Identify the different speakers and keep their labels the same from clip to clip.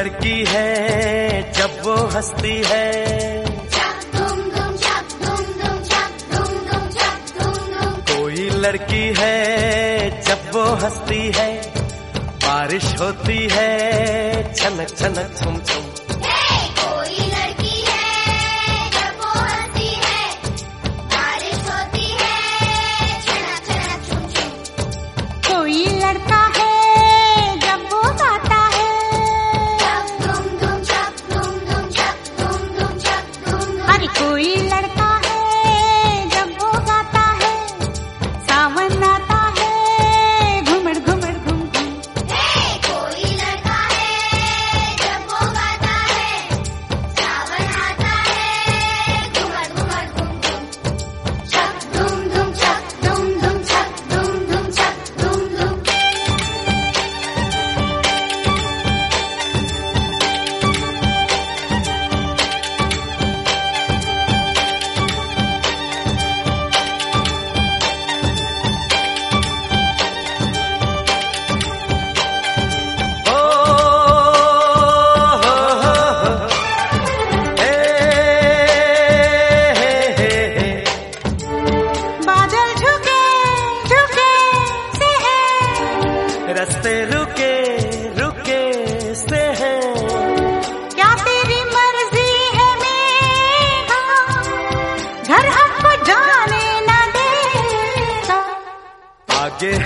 Speaker 1: लड़की है, जब वो हंसती है। कोई लड़की है, जब वो हंसती है। बारिश होती है, छनक छनक, छुम छुम।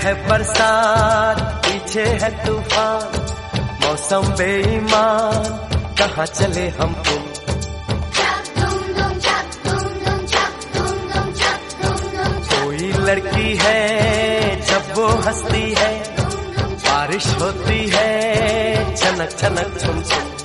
Speaker 2: है
Speaker 1: बरसात, पीछे है तूफ़ान, मौसम बेईमान, कहाँ चले हम तुम? कोई लड़की है जब वो हंसती है, बारिश होती है, छनक छनक छुम छुम।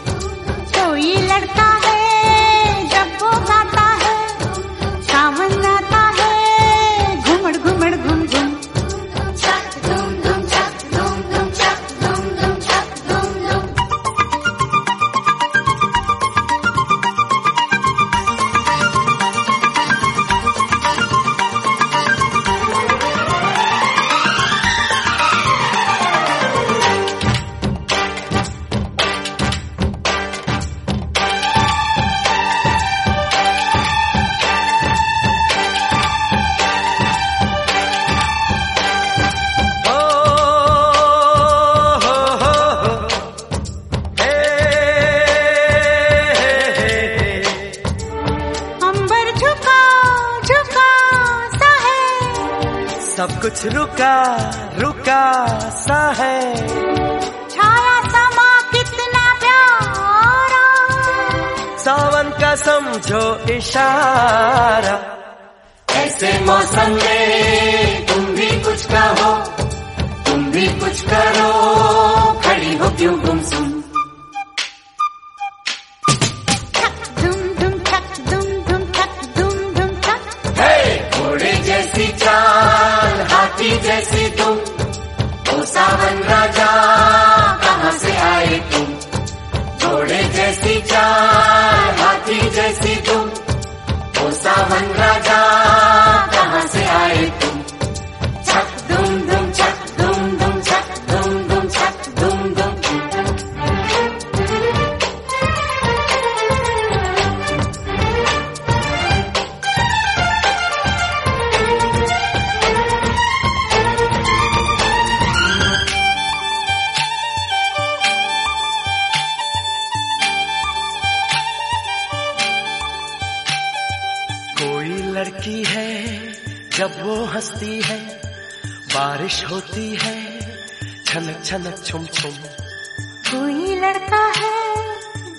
Speaker 1: सब कुछ रुका रुका सा है।
Speaker 2: छाया समा कितना प्यारा।
Speaker 1: सावन का समझो इशारा। ऐसे मौसम में तुम भी कुछ कहो तुम भी कुछ करो खड़ी हो क्यों जैसी तुम कोई लड़की है, जब वो हंसती है, बारिश होती है, छनक छनक छुम छुम।
Speaker 2: कोई लड़का है,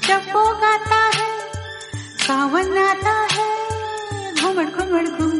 Speaker 2: जब वो गाता है, सावन आता है, घुमड़ घुमड़ घुम